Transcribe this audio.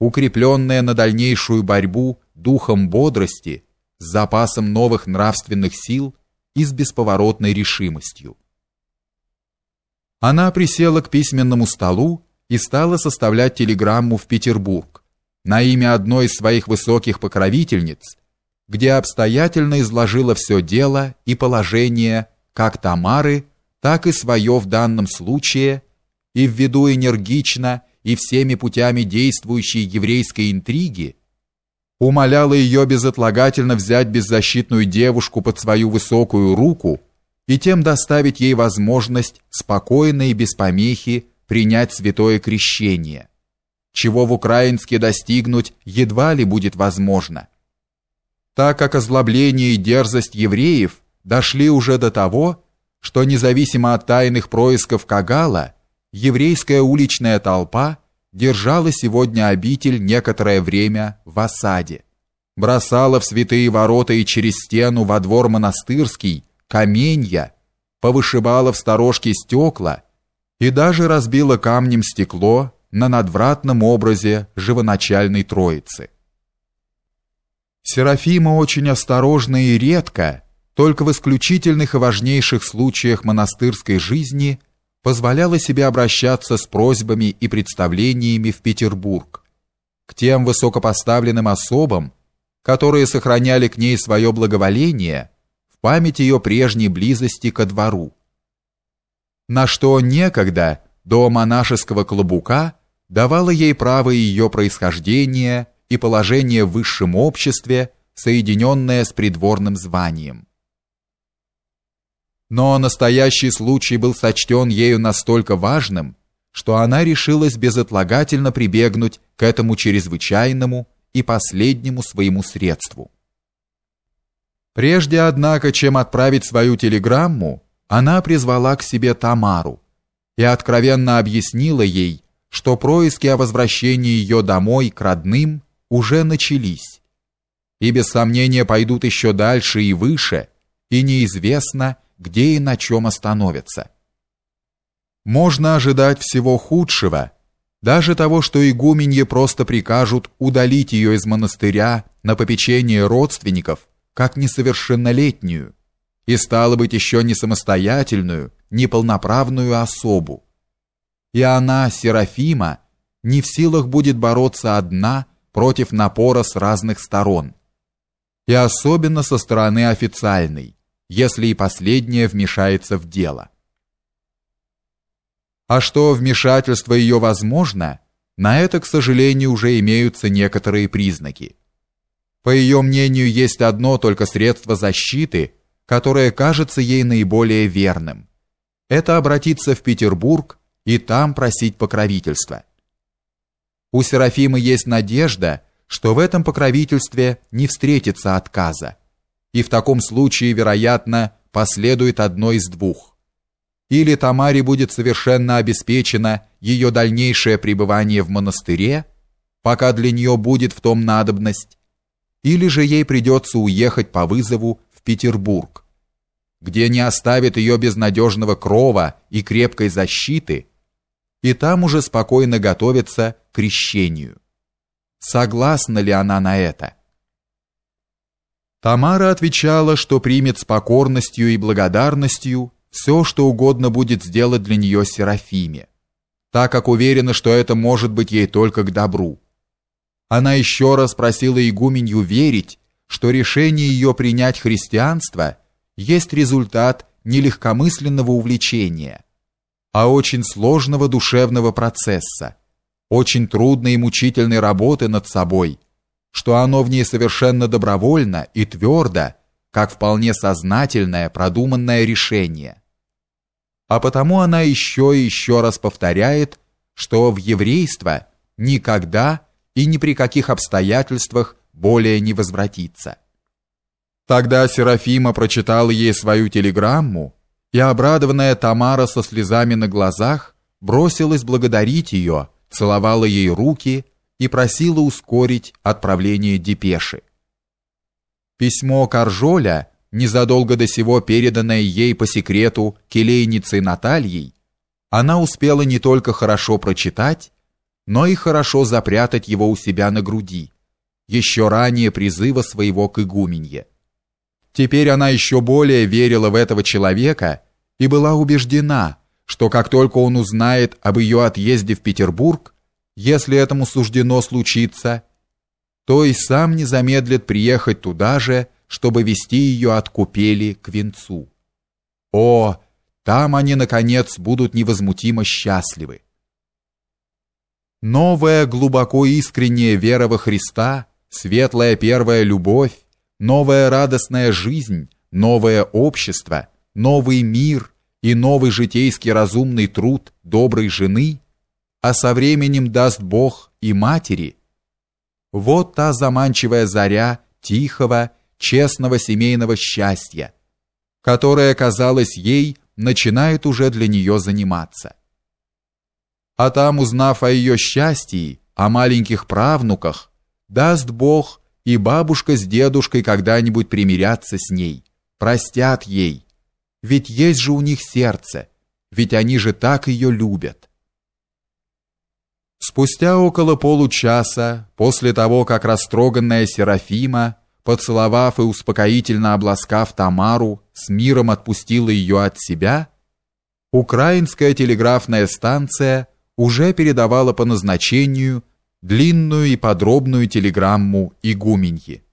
укрепленная на дальнейшую борьбу духом бодрости, с запасом новых нравственных сил и с бесповоротной решимостью. Она присела к письменному столу и стала составлять телеграмму в Петербург на имя одной из своих высоких покровительниц, где обстоятельно изложила все дело и положение как Тамары, так и свое в данном случае, и ввиду энергично и всеми путями действующей еврейской интриги, умоляла ее безотлагательно взять беззащитную девушку под свою высокую руку и тем доставить ей возможность спокойно и без помехи принять святое крещение, чего в украинске достигнуть едва ли будет возможно, так как озлобление и дерзость евреев дошли уже до того, что независимо от тайных происков Кагала, еврейская уличная толпа держала сегодня обитель некоторое время в осаде, бросала в святые ворота и через стену во двор монастырский каменья, повышибала в сторожке стекла и даже разбила камнем стекло на надвратном образе живоначальной Троицы. Серафима очень осторожно и редко, только в исключительных и важнейших случаях монастырской жизни – позволяла себе обращаться с просьбами и представлениями в Петербург к тем высокопоставленным особам, которые сохраняли к ней свое благоволение в память ее прежней близости ко двору. На что некогда до монашеского клобука давало ей право ее происхождение и положение в высшем обществе, соединенное с придворным званием. Но настоящий случай был сочтен ею настолько важным, что она решилась безотлагательно прибегнуть к этому чрезвычайному и последнему своему средству. Прежде, однако, чем отправить свою телеграмму, она призвала к себе Тамару и откровенно объяснила ей, что происки о возвращении ее домой к родным уже начались и без сомнения пойдут еще дальше и выше, и неизвестно, где и на чем остановятся. Можно ожидать всего худшего, даже того, что игуменье просто прикажут удалить ее из монастыря на попечение родственников, как несовершеннолетнюю, и стало быть еще не самостоятельную, не полноправную особу. И она, Серафима, не в силах будет бороться одна против напора с разных сторон, и особенно со стороны официальной если и последнее вмешается в дело. А что вмешательство ее возможно, на это, к сожалению, уже имеются некоторые признаки. По ее мнению, есть одно только средство защиты, которое кажется ей наиболее верным. Это обратиться в Петербург и там просить покровительства. У Серафимы есть надежда, что в этом покровительстве не встретится отказа и в таком случае, вероятно, последует одно из двух. Или Тамаре будет совершенно обеспечено ее дальнейшее пребывание в монастыре, пока для нее будет в том надобность, или же ей придется уехать по вызову в Петербург, где не оставит ее безнадежного крова и крепкой защиты, и там уже спокойно готовиться к крещению. Согласна ли она на это? Тамара отвечала, что примет с покорностью и благодарностью все, что угодно будет сделать для нее Серафиме, так как уверена, что это может быть ей только к добру. Она еще раз просила игуменью верить, что решение ее принять христианство есть результат не легкомысленного увлечения, а очень сложного душевного процесса, очень трудной и мучительной работы над собой – что оно в ней совершенно добровольно и твердо, как вполне сознательное, продуманное решение. А потому она еще и еще раз повторяет, что в еврейство никогда и ни при каких обстоятельствах более не возвратится. Тогда Серафима прочитала ей свою телеграмму, и обрадованная Тамара со слезами на глазах бросилась благодарить ее, целовала ей руки и просила ускорить отправление депеши. Письмо Каржоля, незадолго до сего переданное ей по секрету келейницей Натальей, она успела не только хорошо прочитать, но и хорошо запрятать его у себя на груди, еще ранее призыва своего к игуменье. Теперь она еще более верила в этого человека и была убеждена, что как только он узнает об ее отъезде в Петербург, если этому суждено случиться, то и сам не замедлит приехать туда же, чтобы вести ее от купели к венцу. О, там они, наконец, будут невозмутимо счастливы. Новая глубоко искренняя вера во Христа, светлая первая любовь, новая радостная жизнь, новое общество, новый мир и новый житейский разумный труд доброй жены, а со временем даст Бог и матери. Вот та заманчивая заря тихого, честного семейного счастья, которая, казалось ей, начинает уже для нее заниматься. А там, узнав о ее счастье, о маленьких правнуках, даст Бог, и бабушка с дедушкой когда-нибудь примирятся с ней, простят ей. Ведь есть же у них сердце, ведь они же так ее любят. Спустя около получаса, после того, как растроганная Серафима поцеловав и успокоительно обласкав Тамару, с миром отпустила ее от себя, украинская телеграфная станция уже передавала по назначению длинную и подробную телеграмму игуменьи.